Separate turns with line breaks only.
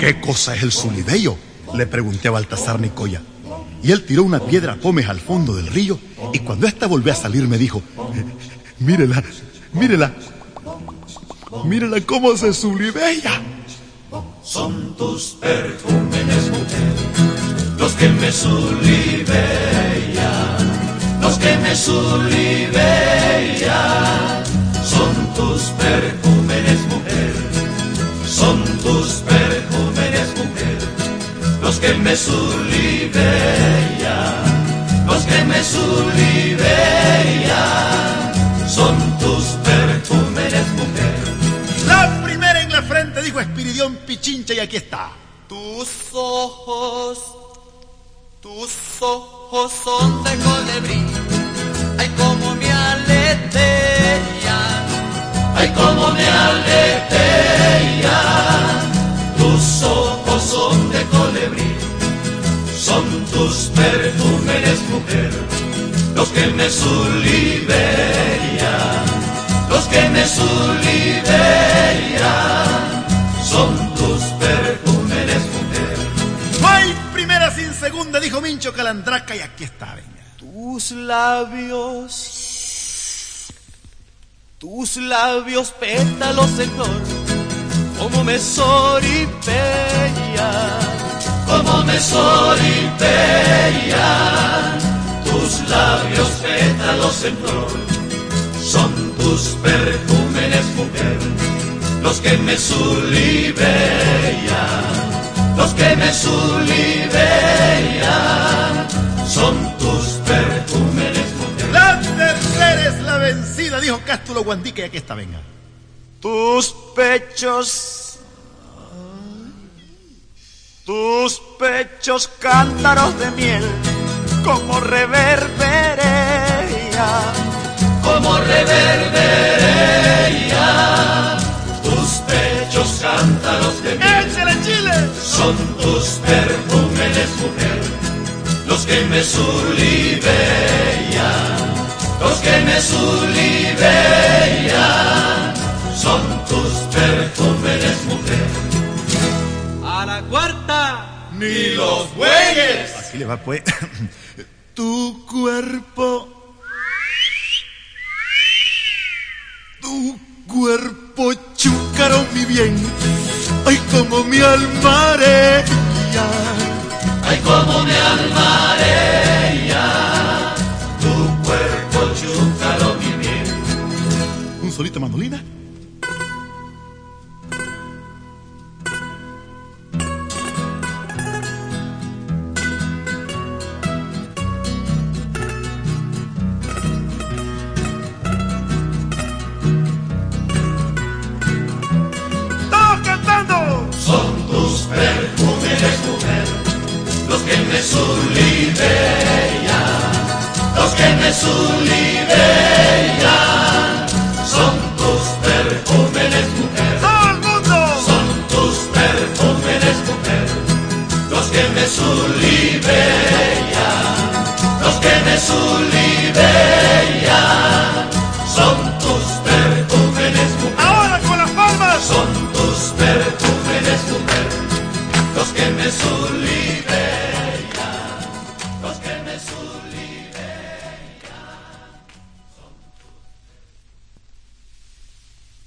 ¿Qué cosa es el sulibello? Le pregunté a Baltasar Nicoya. Y él tiró una piedra a pomes al fondo del río y cuando ésta volvió a salir me dijo, mírela, mírela, mírela cómo se sulibella.
Son tus perfumes, mujer, los que me sulibellan, los que me sulibellan. Son tus perfumes, son tus perfumes, mujer, los que me sulibellan, los que me sulibellan. Son tus perfumes, mujer.
La primera en la frente dijo Espiridión Pichincha y aquí está.
Tus ojos, tus ojos son de colibrí. Ay, como me aletean.
Ay, como me aletean. Que me sulibellan, los que me sulibellan. Son tus perfumes, mujer.
No hay primera sin segunda, dijo Mincho Calandraca y aquí está, venga.
Tus labios, tus labios pétalos en como me soripellan,
como me labios pétalos en flor. Son tus perfumes, mujer, los que me sulibellan, los que me sulibellan. Son tus perfumes, mujer.
La tercera es la vencida, dijo Cástulo Guandique y aquí está, venga.
tus pechos, tus pechos cántaros de miel, como reverberea.
Tus pechos cántaros de miel
¡Échale Chile!
son tus perfumes, mujer, los que me sulibellan, los que me sulibellan. Son tus perfumes, mujer.
A la cuarta,
Ni los bueyes.
Aquí le va pues. tu cuerpo. Bien. Ay, como mi almarella.
Ay, como me almarea tu cuerpo chúcaro, mi bien.
Un solito mandolina.
Los que me sulibellan, los que me sulibellan. Son tus perfumes, mujer,
¡Todo el mundo!
son tus perfumes, mujer, los que me sulibellan, los que me sulibellan.